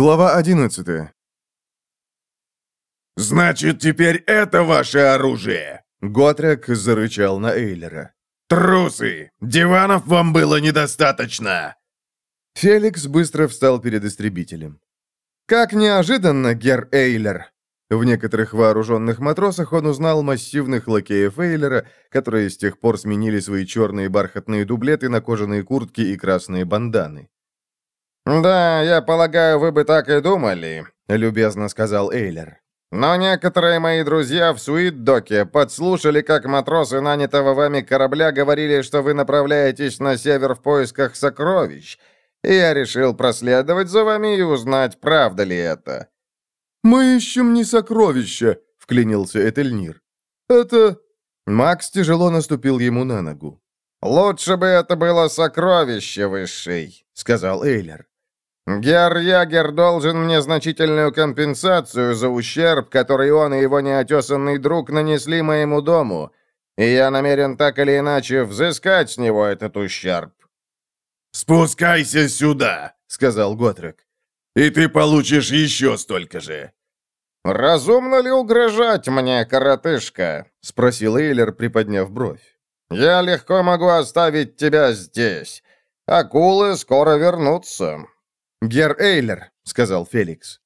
Глава 11 «Значит, теперь это ваше оружие!» Готрек зарычал на Эйлера. «Трусы! Диванов вам было недостаточно!» Феликс быстро встал перед истребителем. «Как неожиданно, гер Эйлер!» В некоторых вооруженных матросах он узнал массивных лакеев Эйлера, которые с тех пор сменили свои черные бархатные дублеты на кожаные куртки и красные банданы. «Да, я полагаю, вы бы так и думали», — любезно сказал Эйлер. «Но некоторые мои друзья в Суит-доке подслушали, как матросы нанятого вами корабля говорили, что вы направляетесь на север в поисках сокровищ, и я решил проследовать за вами и узнать, правда ли это». «Мы ищем не сокровища», — вклинился Этельнир. «Это...» Макс тяжело наступил ему на ногу. «Лучше бы это было сокровище высший», — сказал Эйлер. Гер Ягер должен мне значительную компенсацию за ущерб, который он и его неотесанный друг нанесли моему дому, и я намерен так или иначе взыскать с него этот ущерб». «Спускайся сюда», — сказал Готрек, — «и ты получишь еще столько же». «Разумно ли угрожать мне, коротышка?» — спросил Эйлер, приподняв бровь. «Я легко могу оставить тебя здесь. Акулы скоро вернутся. «Гер Эйлер», — сказал Феликс.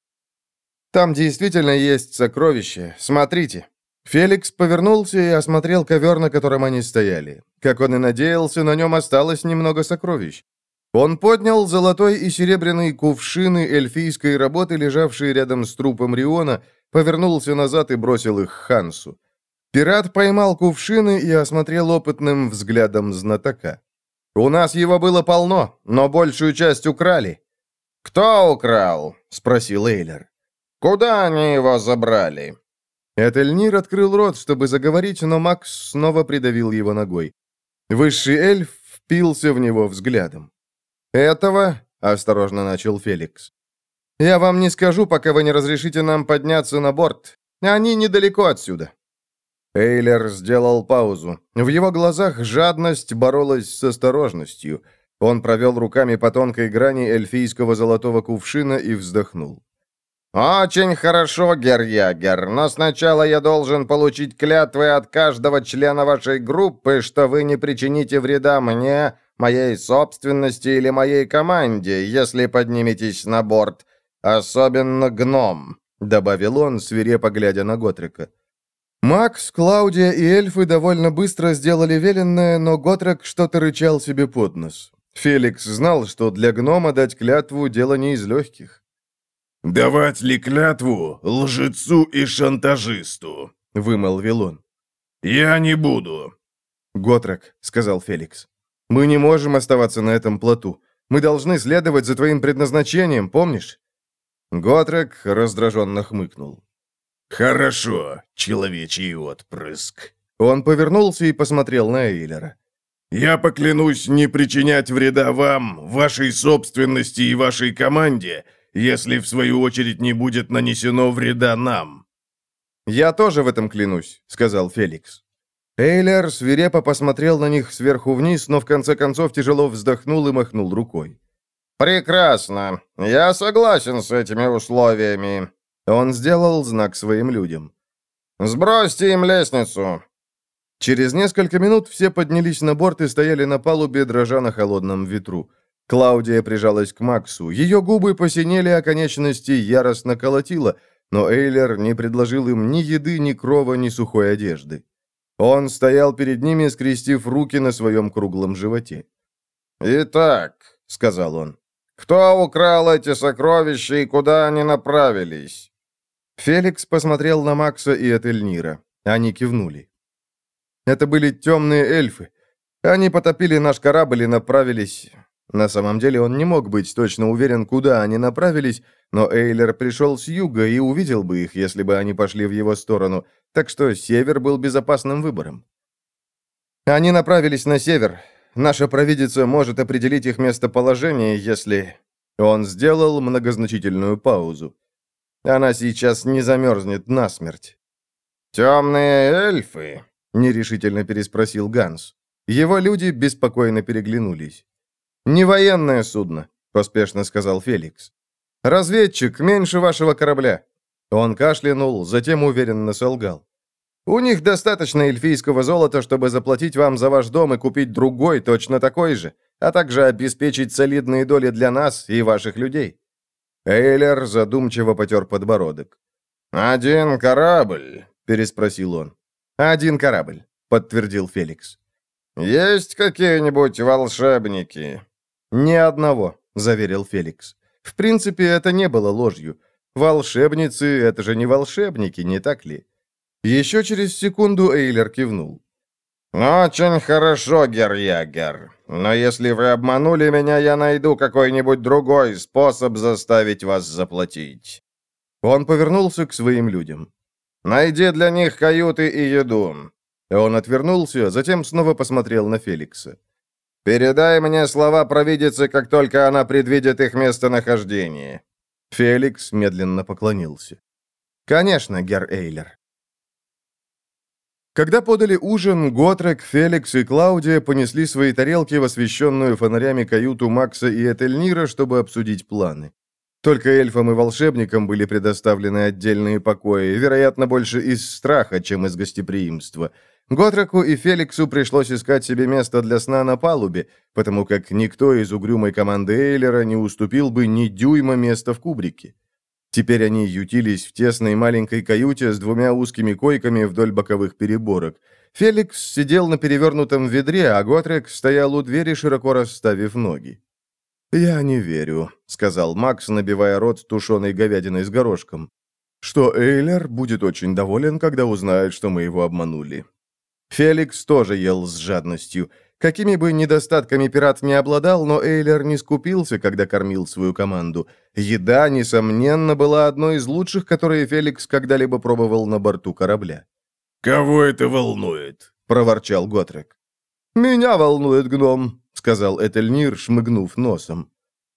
«Там действительно есть сокровище. Смотрите». Феликс повернулся и осмотрел ковер, на котором они стояли. Как он и надеялся, на нем осталось немного сокровищ. Он поднял золотой и серебряный кувшины эльфийской работы, лежавшие рядом с трупом Риона, повернулся назад и бросил их Хансу. Пират поймал кувшины и осмотрел опытным взглядом знатока. «У нас его было полно, но большую часть украли. «Кто украл?» — спросил Эйлер. «Куда они его забрали?» Этельнир открыл рот, чтобы заговорить, но Макс снова придавил его ногой. Высший эльф впился в него взглядом. «Этого?» — осторожно начал Феликс. «Я вам не скажу, пока вы не разрешите нам подняться на борт. Они недалеко отсюда». Эйлер сделал паузу. В его глазах жадность боролась с осторожностью — он провел руками по тонкой грани эльфийского золотого кувшина и вздохнул. «Очень хорошо, Герьягер, но сначала я должен получить клятвы от каждого члена вашей группы, что вы не причините вреда мне, моей собственности или моей команде, если подниметесь на борт, особенно гном», — добавил он, свирепо глядя на Готрика. Макс, Клаудия и эльфы довольно быстро сделали веленное, но Готрек что-то рычал себе под нос. Феликс знал, что для гнома дать клятву – дело не из легких. «Давать ли клятву лжецу и шантажисту?» – вымолвил он. «Я не буду». «Готрек», – сказал Феликс, – «мы не можем оставаться на этом плоту. Мы должны следовать за твоим предназначением, помнишь?» Готрек раздраженно хмыкнул. «Хорошо, человечий отпрыск». Он повернулся и посмотрел на Эйлера. Я поклянусь не причинять вреда вам, вашей собственности и вашей команде, если в свою очередь не будет нанесено вреда нам». «Я тоже в этом клянусь», — сказал Феликс. Эйлер свирепо посмотрел на них сверху вниз, но в конце концов тяжело вздохнул и махнул рукой. «Прекрасно. Я согласен с этими условиями». Он сделал знак своим людям. «Сбросьте им лестницу. Через несколько минут все поднялись на борт и стояли на палубе, дрожа на холодном ветру. Клаудия прижалась к Максу. Ее губы посинели, а конечности яростно колотило, но Эйлер не предложил им ни еды, ни крова, ни сухой одежды. Он стоял перед ними, скрестив руки на своем круглом животе. «Итак», — сказал он, — «кто украл эти сокровища и куда они направились?» Феликс посмотрел на Макса и Этельнира. Они кивнули. Это были темные эльфы. Они потопили наш корабль и направились... На самом деле он не мог быть точно уверен, куда они направились, но Эйлер пришел с юга и увидел бы их, если бы они пошли в его сторону, так что север был безопасным выбором. Они направились на север. Наша провидица может определить их местоположение, если... Он сделал многозначительную паузу. Она сейчас не замерзнет насмерть. «Темные эльфы», — нерешительно переспросил Ганс. Его люди беспокойно переглянулись. «Не военное судно», — поспешно сказал Феликс. «Разведчик, меньше вашего корабля». Он кашлянул, затем уверенно солгал. «У них достаточно эльфийского золота, чтобы заплатить вам за ваш дом и купить другой, точно такой же, а также обеспечить солидные доли для нас и ваших людей». Эйлер задумчиво потер подбородок. «Один корабль?» — переспросил он. «Один корабль», — подтвердил Феликс. «Есть какие-нибудь волшебники?» «Ни одного», — заверил Феликс. «В принципе, это не было ложью. Волшебницы — это же не волшебники, не так ли?» Еще через секунду Эйлер кивнул. «Очень хорошо, Герьягер. Но если вы обманули меня, я найду какой-нибудь другой способ заставить вас заплатить». Он повернулся к своим людям. «Найди для них каюты и еду». Он отвернулся, затем снова посмотрел на Феликса. «Передай мне слова провидицы, как только она предвидит их местонахождение». Феликс медленно поклонился. «Конечно, Гер Эйлер». Когда подали ужин, Готрек, Феликс и Клаудия понесли свои тарелки в освещенную фонарями каюту Макса и Этельнира, чтобы обсудить планы. Только эльфам и волшебникам были предоставлены отдельные покои, вероятно, больше из страха, чем из гостеприимства. Готреку и Феликсу пришлось искать себе место для сна на палубе, потому как никто из угрюмой команды Эйлера не уступил бы ни дюйма места в кубрике. Теперь они ютились в тесной маленькой каюте с двумя узкими койками вдоль боковых переборок. Феликс сидел на перевернутом ведре, а Готрек стоял у двери, широко расставив ноги. «Я не верю», — сказал Макс, набивая рот тушеной говядиной с горошком, «что Эйлер будет очень доволен, когда узнает, что мы его обманули». Феликс тоже ел с жадностью. Какими бы недостатками пират не обладал, но Эйлер не скупился, когда кормил свою команду. Еда, несомненно, была одной из лучших, которые Феликс когда-либо пробовал на борту корабля. «Кого это волнует?» — проворчал Готрек. «Меня волнует гном», — сказал Этельнир, шмыгнув носом.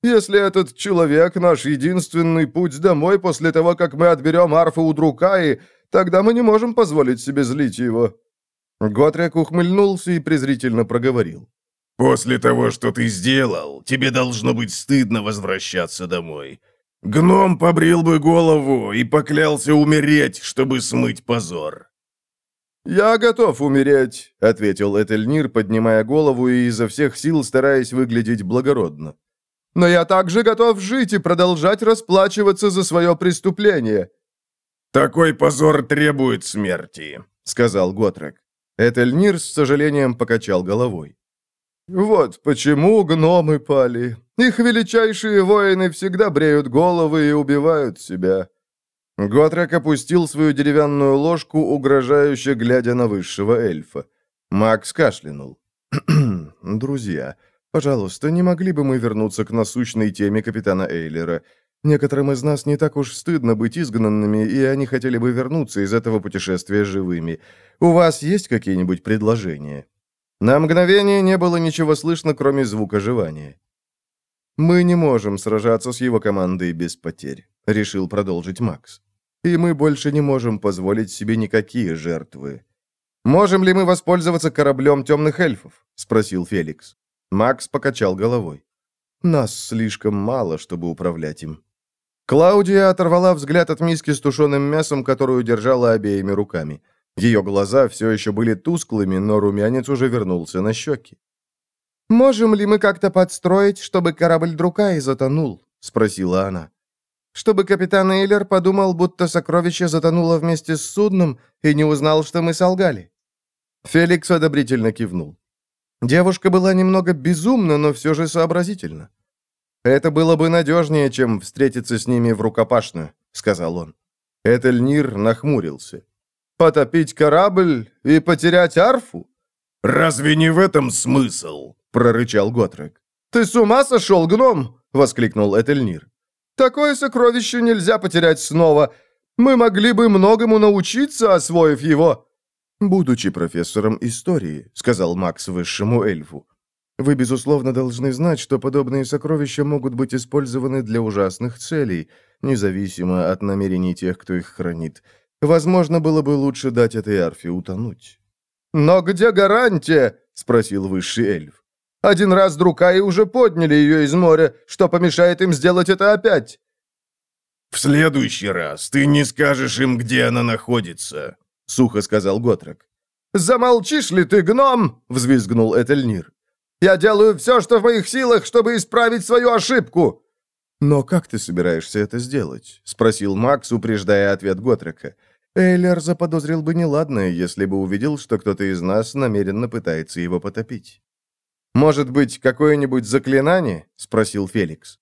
«Если этот человек — наш единственный путь домой после того, как мы отберем арфу у Друкаи, тогда мы не можем позволить себе злить его». Готрек ухмыльнулся и презрительно проговорил. «После того, что ты сделал, тебе должно быть стыдно возвращаться домой. Гном побрил бы голову и поклялся умереть, чтобы смыть позор». «Я готов умереть», — ответил Этельнир, поднимая голову и изо всех сил стараясь выглядеть благородно. «Но я также готов жить и продолжать расплачиваться за свое преступление». «Такой позор требует смерти», — сказал Готрек. Этельнир с сожалением покачал головой. «Вот почему гномы пали. Их величайшие воины всегда бреют головы и убивают себя». Готрек опустил свою деревянную ложку, угрожающе глядя на высшего эльфа. Макс кашлянул. «Друзья, пожалуйста, не могли бы мы вернуться к насущной теме капитана Эйлера? Некоторым из нас не так уж стыдно быть изгнанными, и они хотели бы вернуться из этого путешествия живыми. У вас есть какие-нибудь предложения?» На мгновение не было ничего слышно, кроме звука жевания. «Мы не можем сражаться с его командой без потерь», — решил продолжить Макс. «И мы больше не можем позволить себе никакие жертвы». «Можем ли мы воспользоваться кораблем темных эльфов?» — спросил Феликс. Макс покачал головой. «Нас слишком мало, чтобы управлять им». Клаудия оторвала взгляд от миски с тушеным мясом, которую держала обеими руками. Ее глаза все еще были тусклыми, но румянец уже вернулся на щеки. «Можем ли мы как-то подстроить, чтобы корабль Друкаи затонул?» — спросила она. «Чтобы капитан Эйлер подумал, будто сокровище затонуло вместе с судном и не узнал, что мы солгали». Феликс одобрительно кивнул. Девушка была немного безумна, но все же сообразительна. «Это было бы надежнее, чем встретиться с ними в рукопашную», — сказал он. Этельнир нахмурился. «Потопить корабль и потерять арфу?» «Разве не в этом смысл?» — прорычал Готрек. «Ты с ума сошел, гном?» — воскликнул Этельнир. «Такое сокровище нельзя потерять снова. Мы могли бы многому научиться, освоив его». «Будучи профессором истории», — сказал Макс высшему эльфу, вы, безусловно, должны знать, что подобные сокровища могут быть использованы для ужасных целей, независимо от намерений тех, кто их хранит. Возможно, было бы лучше дать этой арфе утонуть. «Но где гарантия?» — спросил высший эльф. «Один раз Друкаи уже подняли ее из моря. Что помешает им сделать это опять?» «В следующий раз ты не скажешь им, где она находится», — сухо сказал Готрек. «Замолчишь ли ты, гном?» — взвизгнул Этельнир. «Я делаю все, что в моих силах, чтобы исправить свою ошибку!» «Но как ты собираешься это сделать?» — спросил Макс, упреждая ответ Готрека. Эйлер заподозрил бы неладное, если бы увидел, что кто-то из нас намеренно пытается его потопить. «Может быть, какое-нибудь заклинание?» — спросил Феликс.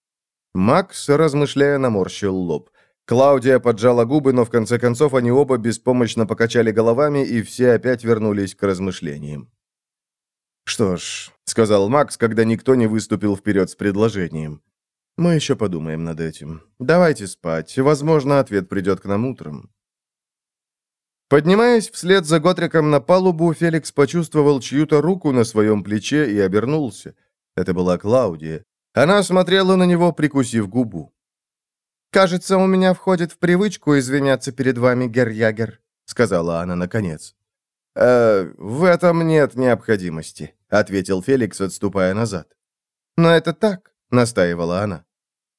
Макс, размышляя, наморщил лоб. Клаудия поджала губы, но в конце концов они оба беспомощно покачали головами, и все опять вернулись к размышлениям. «Что ж», — сказал Макс, когда никто не выступил вперед с предложением. «Мы еще подумаем над этим. Давайте спать. Возможно, ответ придет к нам утром». Поднимаясь вслед за Готриком на палубу, Феликс почувствовал чью-то руку на своем плече и обернулся. Это была Клаудия. Она смотрела на него, прикусив губу. «Кажется, у меня входит в привычку извиняться перед вами, Герьягер», — сказала она наконец. «Э, в этом нет необходимости», — ответил Феликс, отступая назад. «Но это так», — настаивала она.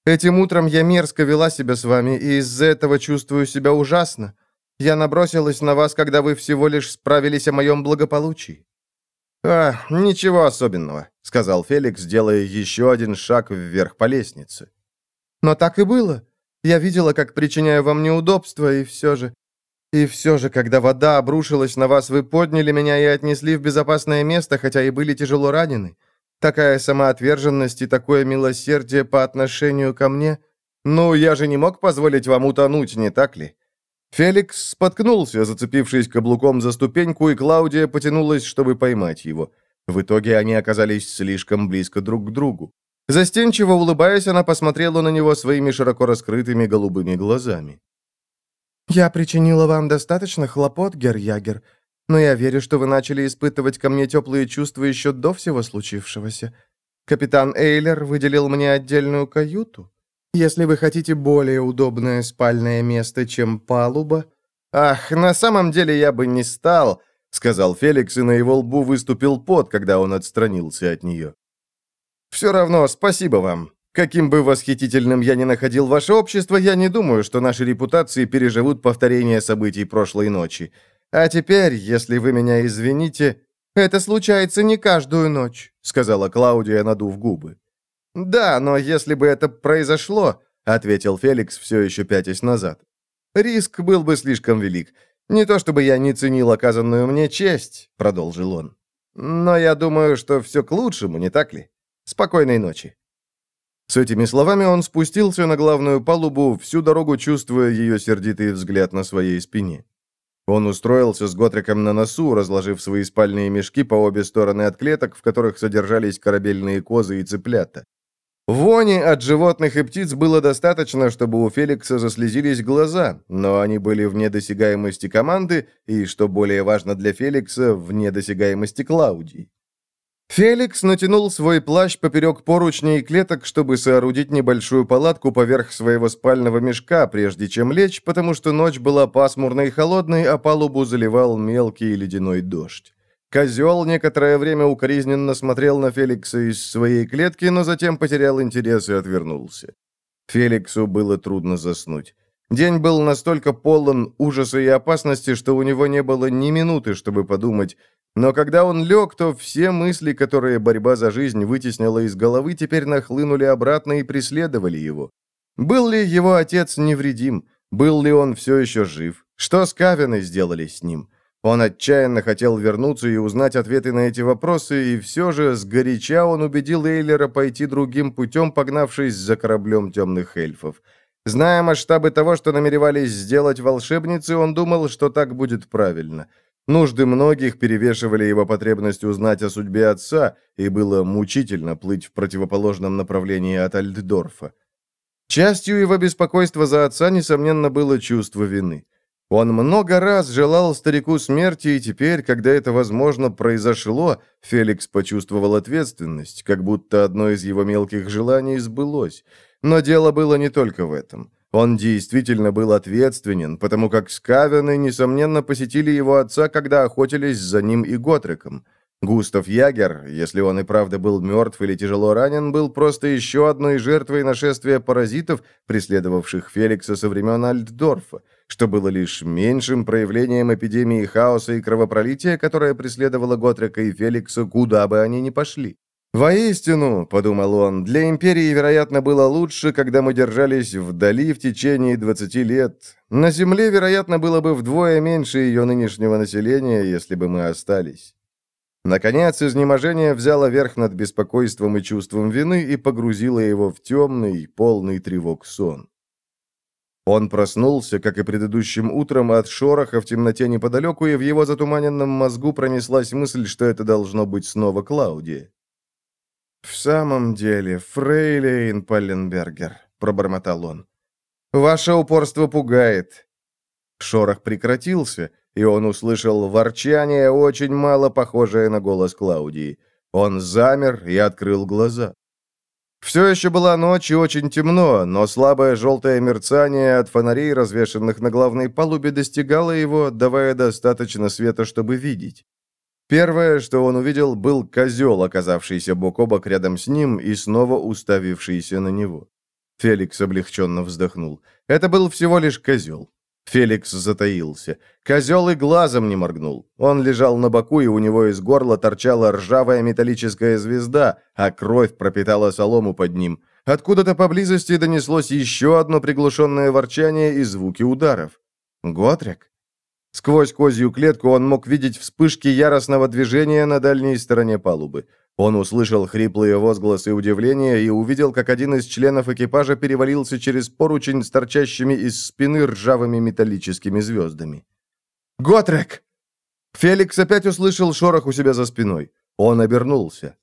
«Этим утром я мерзко вела себя с вами, и из-за этого чувствую себя ужасно. Я набросилась на вас, когда вы всего лишь справились о моем благополучии». «А, ничего особенного», — сказал Феликс, делая еще один шаг вверх по лестнице. «Но так и было. Я видела, как причиняю вам неудобства, и все же... И все же, когда вода обрушилась на вас, вы подняли меня и отнесли в безопасное место, хотя и были тяжело ранены. Такая самоотверженность и такое милосердие по отношению ко мне... Ну, я же не мог позволить вам утонуть, не так ли? Феликс споткнулся, зацепившись каблуком за ступеньку, и Клаудия потянулась, чтобы поймать его. В итоге они оказались слишком близко друг к другу. Застенчиво улыбаясь, она посмотрела на него своими широко раскрытыми голубыми глазами. «Я причинила вам достаточно хлопот, Герьягер, но я верю, что вы начали испытывать ко мне теплые чувства еще до всего случившегося. Капитан Эйлер выделил мне отдельную каюту. Если вы хотите более удобное спальное место, чем палуба... Ах, на самом деле я бы не стал, сказал Феликс, и на его лбу выступил пот, когда он отстранился от нее. Все равно, спасибо вам. Каким бы восхитительным я ни находил ваше общество, я не думаю, что наши репутации переживут повторение событий прошлой ночи. А теперь, если вы меня извините, это случается не каждую ночь, сказала Клаудия, надув губы. «Да, но если бы это произошло», — ответил Феликс, все еще пятясь назад, — «риск был бы слишком велик. Не то чтобы я не ценил оказанную мне честь», — продолжил он. «Но я думаю, что все к лучшему, не так ли? Спокойной ночи». С этими словами он спустился на главную палубу, всю дорогу чувствуя ее сердитый взгляд на своей спине. Он устроился с Готриком на носу, разложив свои спальные мешки по обе стороны от клеток, в которых содержались корабельные козы и цыплята. Вони от животных и птиц было достаточно, чтобы у Феликса заслезились глаза, но они были вне досягаемости команды и, что более важно для Феликса, вне досягаемости Клаудии. Феликс натянул свой плащ поперек поручней клеток, чтобы соорудить небольшую палатку поверх своего спального мешка, прежде чем лечь, потому что ночь была пасмурной и холодной, а палубу заливал мелкий ледяной дождь. Козел некоторое время укоризненно смотрел на Феликса из своей клетки, но затем потерял интерес и отвернулся. Феликсу было трудно заснуть. День был настолько полон ужаса и опасности, что у него не было ни минуты, чтобы подумать. Но когда он лег, то все мысли, которые борьба за жизнь вытеснила из головы, теперь нахлынули обратно и преследовали его. Был ли его отец невредим? Был ли он все еще жив? Что с Кавиной сделали с ним? Он отчаянно хотел вернуться и узнать ответы на эти вопросы, и все же сгоряча он убедил Эйлера пойти другим путем, погнавшись за кораблем темных эльфов. Зная масштабы того, что намеревались сделать волшебницы, он думал, что так будет правильно. Нужды многих перевешивали его потребность узнать о судьбе отца, и было мучительно плыть в противоположном направлении от Альддорфа. Частью его беспокойства за отца, несомненно, было чувство вины. Он много раз желал старику смерти, и теперь, когда это, возможно, произошло, Феликс почувствовал ответственность, как будто одно из его мелких желаний сбылось. Но дело было не только в этом. Он действительно был ответственен, потому как скавены, несомненно, посетили его отца, когда охотились за ним и Готреком. Густав Ягер, если он и правда был мертв или тяжело ранен, был просто еще одной жертвой нашествия паразитов, преследовавших Феликса со времен Альтдорфа, что было лишь меньшим проявлением эпидемии хаоса и кровопролития, которая преследовала Готрека и Феликса, куда бы они ни пошли. «Воистину», — подумал он, — «для Империи, вероятно, было лучше, когда мы держались вдали в течение 20 лет. На Земле, вероятно, было бы вдвое меньше ее нынешнего населения, если бы мы остались». Наконец, изнеможение взяло верх над беспокойством и чувством вины и погрузило его в темный, полный тревог сон. Он проснулся, как и предыдущим утром, от шороха в темноте неподалеку, и в его затуманенном мозгу пронеслась мысль, что это должно быть снова Клаудия. «В самом деле, фрейлейн Палленбергер», — пробормотал он, — «ваше упорство пугает». Шорох прекратился, и он услышал ворчание, очень мало похожее на голос Клаудии. Он замер и открыл глаза. Все еще была ночь и очень темно, но слабое желтое мерцание от фонарей, развешанных на главной палубе, достигало его, давая достаточно света, чтобы видеть. Первое, что он увидел, был козел, оказавшийся бок о бок рядом с ним и снова уставившийся на него. Феликс облегченно вздохнул. Это был всего лишь козел. Феликс затаился. Козел и глазом не моргнул. Он лежал на боку, и у него из горла торчала ржавая металлическая звезда, а кровь пропитала солому под ним. Откуда-то поблизости донеслось еще одно приглушенное ворчание и звуки ударов. «Готрик?» Сквозь козью клетку он мог видеть вспышки яростного движения на дальней стороне палубы. Он услышал хриплые возгласы удивления и увидел, как один из членов экипажа перевалился через поручень с торчащими из спины ржавыми металлическими звездами. «Готрек!» Феликс опять услышал шорох у себя за спиной. Он обернулся.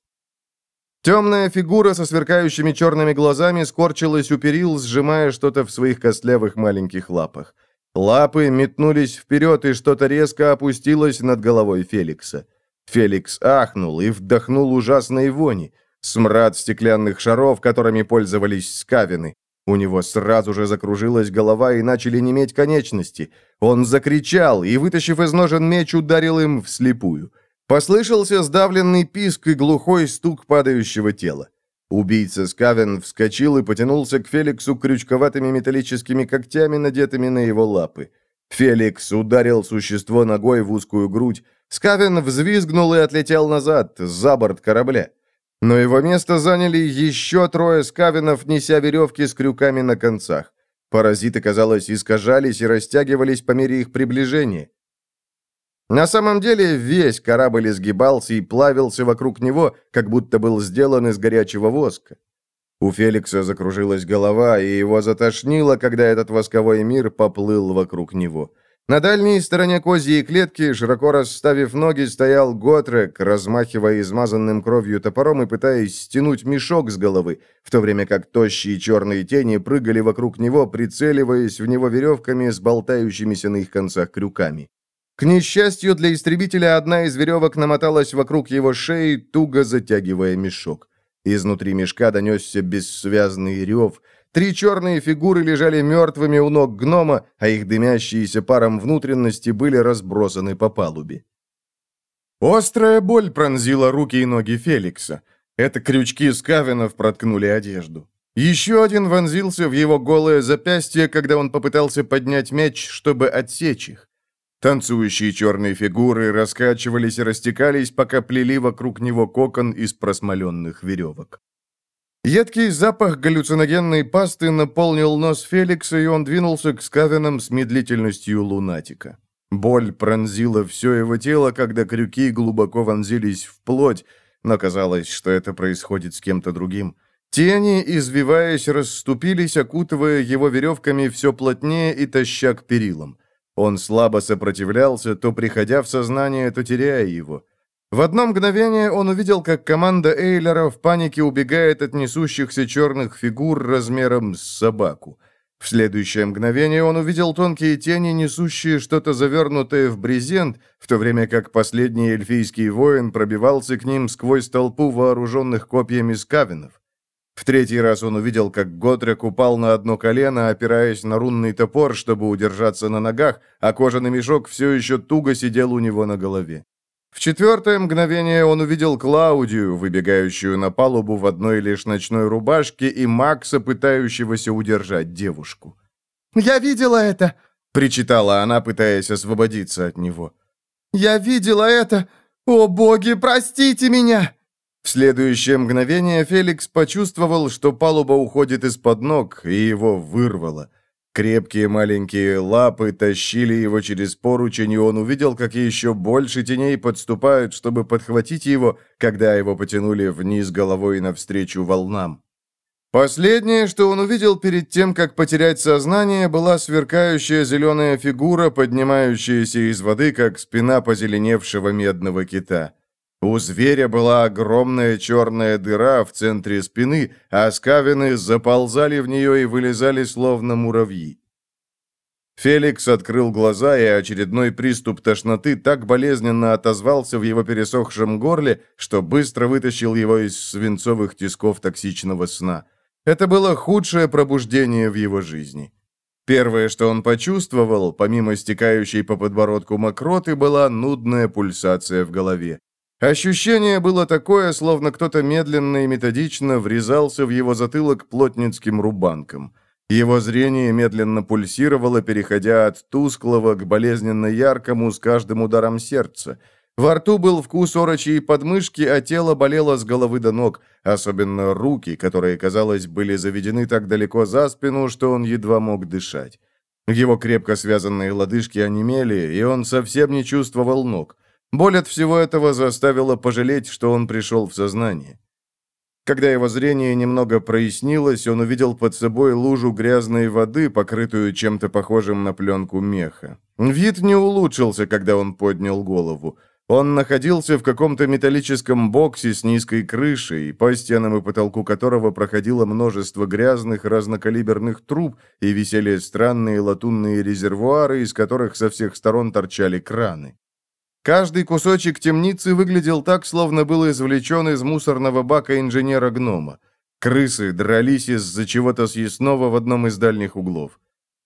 Темная фигура со сверкающими черными глазами скорчилась у перил, сжимая что-то в своих костлявых маленьких лапах. Лапы метнулись вперед, и что-то резко опустилось над головой Феликса. Феликс ахнул и вдохнул ужасной вони. Смрад стеклянных шаров, которыми пользовались скавины. У него сразу же закружилась голова и начали неметь конечности. Он закричал и, вытащив из ножен меч, ударил им вслепую. Послышался сдавленный писк и глухой стук падающего тела. Убийца Скавен вскочил и потянулся к Феликсу крючковатыми металлическими когтями, надетыми на его лапы. Феликс ударил существо ногой в узкую грудь. Скавен взвизгнул и отлетел назад, за борт корабля. Но его место заняли еще трое скавинов, неся веревки с крюками на концах. Паразиты, казалось, искажались и растягивались по мере их приближения. На самом деле весь корабль изгибался и плавился вокруг него, как будто был сделан из горячего воска. У Феликса закружилась голова, и его затошнило, когда этот восковой мир поплыл вокруг него. На дальней стороне козьей клетки, широко расставив ноги, стоял Готрек, размахивая измазанным кровью топором и пытаясь стянуть мешок с головы, в то время как тощие черные тени прыгали вокруг него, прицеливаясь в него веревками с болтающимися на их концах крюками. К несчастью для истребителя, одна из веревок намоталась вокруг его шеи, туго затягивая мешок. Изнутри мешка донесся бессвязный рев. Три черные фигуры лежали мертвыми у ног гнома, а их дымящиеся паром внутренности были разбросаны по палубе. Острая боль пронзила руки и ноги Феликса. Это крючки скавенов проткнули одежду. Еще один вонзился в его голое запястье, когда он попытался поднять меч, чтобы отсечь их. Танцующие черные фигуры раскачивались и растекались, пока плели вокруг него кокон из просмоленных веревок. Едкий запах галлюциногенной пасты наполнил нос Феликса, и он двинулся к скавинам с медлительностью лунатика. Боль пронзила все его тело, когда крюки глубоко вонзились в плоть, но казалось, что это происходит с кем-то другим. Тени, извиваясь, расступились, окутывая его веревками все плотнее и таща к перилам. Он слабо сопротивлялся, то приходя в сознание, то теряя его. В одно мгновение он увидел, как команда Эйлера в панике убегает от несущихся черных фигур размером с собаку. В следующее мгновение он увидел тонкие тени, несущие что-то завернутое в брезент, в то время как последний эльфийский воин пробивался к ним сквозь толпу вооруженных копьями скавинов. В третий раз он увидел, как Готрек упал на одно колено, опираясь на рунный топор, чтобы удержаться на ногах, а кожаный мешок все еще туго сидел у него на голове. В четвертое мгновение он увидел Клаудию, выбегающую на палубу в одной лишь ночной рубашке, и Макса, пытающегося удержать девушку. «Я видела это!» — причитала она, пытаясь освободиться от него. «Я видела это! О, боги, простите меня!» В следующее мгновение Феликс почувствовал, что палуба уходит из-под ног, и его вырвало. Крепкие маленькие лапы тащили его через поручень, и он увидел, как еще больше теней подступают, чтобы подхватить его, когда его потянули вниз головой навстречу волнам. Последнее, что он увидел перед тем, как потерять сознание, была сверкающая зеленая фигура, поднимающаяся из воды, как спина позеленевшего медного кита. У зверя была огромная черная дыра в центре спины, а скавины заползали в нее и вылезали словно муравьи. Феликс открыл глаза, и очередной приступ тошноты так болезненно отозвался в его пересохшем горле, что быстро вытащил его из свинцовых тисков токсичного сна. Это было худшее пробуждение в его жизни. Первое, что он почувствовал, помимо стекающей по подбородку мокроты, была нудная пульсация в голове. Ощущение было такое, словно кто-то медленно и методично врезался в его затылок плотницким рубанком. Его зрение медленно пульсировало, переходя от тусклого к болезненно яркому с каждым ударом сердца. Во рту был вкус орочьей подмышки, а тело болело с головы до ног, особенно руки, которые, казалось, были заведены так далеко за спину, что он едва мог дышать. Его крепко связанные лодыжки онемели, и он совсем не чувствовал ног. Боль от всего этого заставила пожалеть, что он пришел в сознание. Когда его зрение немного прояснилось, он увидел под собой лужу грязной воды, покрытую чем-то похожим на пленку меха. Вид не улучшился, когда он поднял голову. Он находился в каком-то металлическом боксе с низкой крышей, по стенам и потолку которого проходило множество грязных разнокалиберных труб и висели странные латунные резервуары, из которых со всех сторон торчали краны. Каждый кусочек темницы выглядел так, словно был извлечен из мусорного бака инженера-гнома. Крысы дрались из-за чего-то съестного в одном из дальних углов.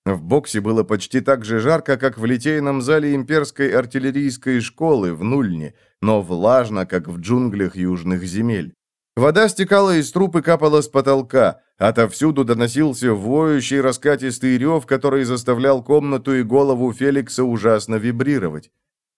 В боксе было почти так же жарко, как в литейном зале имперской артиллерийской школы в Нульне, но влажно, как в джунглях южных земель. Вода стекала из труб и капала с потолка. Отовсюду доносился воющий раскатистый рев, который заставлял комнату и голову Феликса ужасно вибрировать.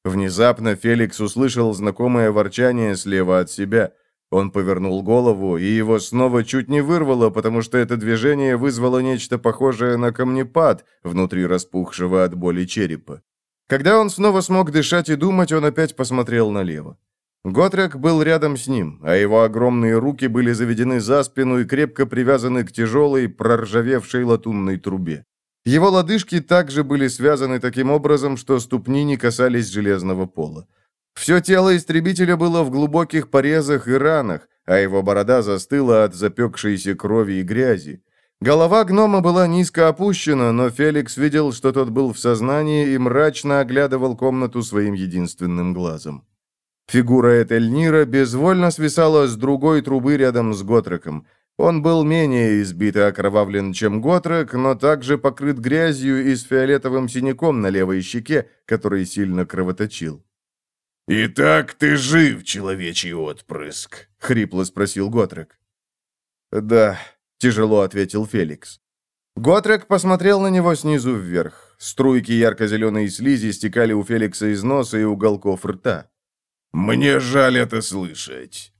Внезапно Феликс услышал знакомое ворчание слева от себя. Он повернул голову, и его снова чуть не вырвало, потому что это движение вызвало нечто похожее на камнепад внутри распухшего от боли черепа. Когда он снова смог дышать и думать, он опять посмотрел налево. Готрек был рядом с ним, а его огромные руки были заведены за спину и крепко привязаны к тяжелой, проржавевшей латунной трубе. Его лодыжки также были связаны таким образом, что ступни не касались железного пола. Все тело истребителя было в глубоких порезах и ранах, а его борода застыла от запекшейся крови и грязи. Голова гнома была низко опущена, но Феликс видел, что тот был в сознании и мрачно оглядывал комнату своим единственным глазом. Фигура Этельнира безвольно свисала с другой трубы рядом с Готреком. Он был менее избит и окровавлен, чем Готрек, но также покрыт грязью и с фиолетовым синяком на левой щеке, который сильно кровоточил. «Итак, ты жив, человечий отпрыск?» — хрипло спросил Готрек. «Да», — тяжело ответил Феликс. Готрек посмотрел на него снизу вверх. Струйки ярко-зеленой слизи стекали у Феликса из носа и уголков рта. «Мне жаль это слышать.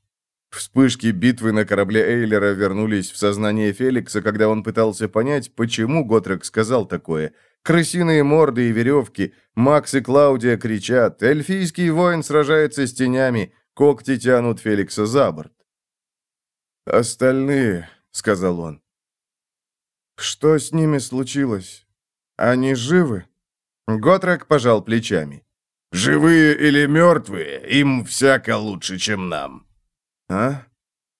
Вспышки битвы на корабле Эйлера вернулись в сознание Феликса, когда он пытался понять, почему Готрек сказал такое. Крысиные морды и веревки, Макс и Клаудия кричат, эльфийский воин сражается с тенями, когти тянут Феликса за борт. «Остальные», — сказал он. «Что с ними случилось? Они живы?» Готрек пожал плечами. «Живые или мертвые, им всяко лучше, чем нам». «А?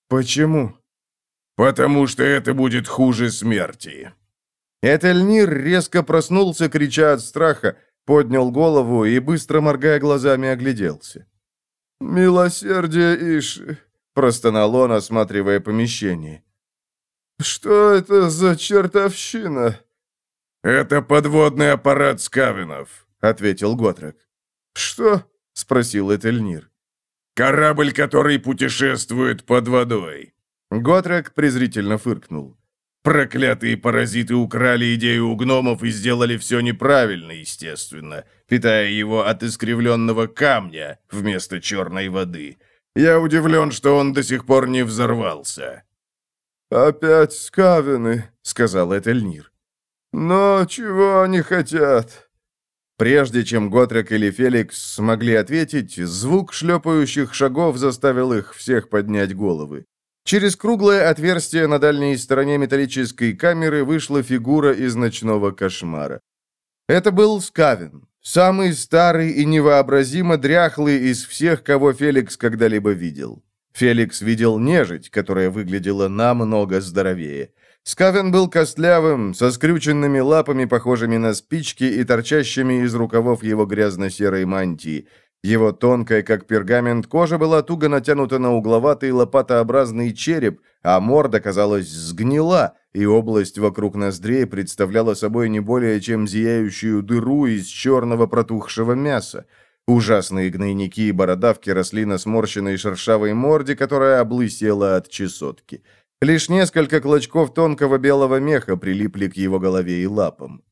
Почему?» «Потому что это будет хуже смерти». Этельнир резко проснулся, крича от страха, поднял голову и, быстро моргая глазами, огляделся. «Милосердие Иши!» — простонал он, осматривая помещение. «Что это за чертовщина?» «Это подводный аппарат Скавинов», — ответил Готрек. «Что?» спросил Этельнир. «Корабль, который путешествует под водой». Готрек презрительно фыркнул. Проклятые паразиты украли идею у гномов и сделали все неправильно, естественно, питая его от искривленного камня вместо черной воды. Я удивлен, что он до сих пор не взорвался. «Опять скавины», — сказал Этельнир. «Но чего они хотят?» Прежде чем Готрек или Феликс смогли ответить, звук шлепающих шагов заставил их всех поднять головы. Через круглое отверстие на дальней стороне металлической камеры вышла фигура из ночного кошмара. Это был Скавин, самый старый и невообразимо дряхлый из всех, кого Феликс когда-либо видел. Феликс видел нежить, которая выглядела намного здоровее. Скавен был костлявым, со скрюченными лапами, похожими на спички, и торчащими из рукавов его грязно-серой мантии. Его тонкая, как пергамент, кожа была туго натянута на угловатый лопатообразный череп, а морда, казалось, сгнила, и область вокруг ноздрей представляла собой не более чем зияющую дыру из черного протухшего мяса. Ужасные гнойники и бородавки росли на сморщенной шершавой морде, которая облысела от чесотки. Лишь несколько клочков тонкого белого меха прилипли к его голове и лапам.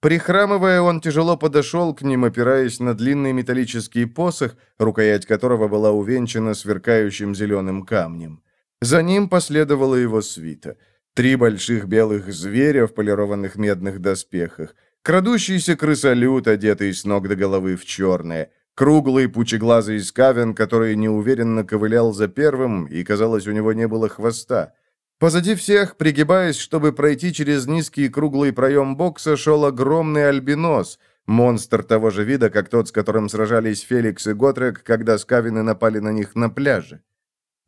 Прихрамывая, он тяжело подошел к ним, опираясь на длинный металлический посох, рукоять которого была увенчана сверкающим зеленым камнем. За ним последовала его свита. Три больших белых зверя в полированных медных доспехах, крадущийся крысолют, одетый с ног до головы в черное, круглый пучеглазый скавен, который неуверенно ковылял за первым, и, казалось, у него не было хвоста. Позади всех, пригибаясь, чтобы пройти через низкий круглый проем бокса, шел огромный альбинос, монстр того же вида, как тот, с которым сражались Феликс и Готрек, когда скавины напали на них на пляже.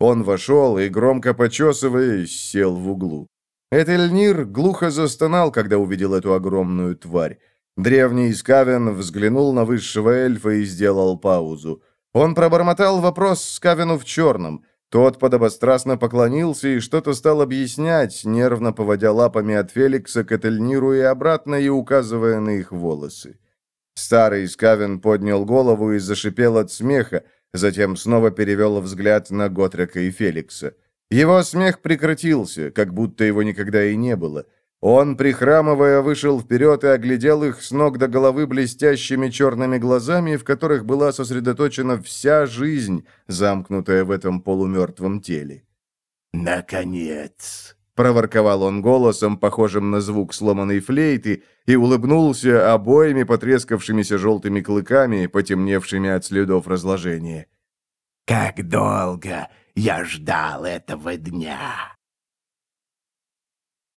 Он вошел и, громко почесываясь, сел в углу. Этельнир глухо застонал, когда увидел эту огромную тварь. Древний Скавен взглянул на высшего эльфа и сделал паузу. Он пробормотал вопрос Скавену в черном — тот подобострастно поклонился и что-то стал объяснять, нервно поводя лапами от Феликса к Этельниру и обратно и указывая на их волосы. Старый Скавен поднял голову и зашипел от смеха, затем снова перевел взгляд на Готрека и Феликса. Его смех прекратился, как будто его никогда и не было. Он, прихрамывая, вышел вперед и оглядел их с ног до головы блестящими черными глазами, в которых была сосредоточена вся жизнь, замкнутая в этом полумертвом теле. «Наконец!» — проворковал он голосом, похожим на звук сломанной флейты, и улыбнулся обоими потрескавшимися желтыми клыками, потемневшими от следов разложения. «Как долго я ждал этого дня!»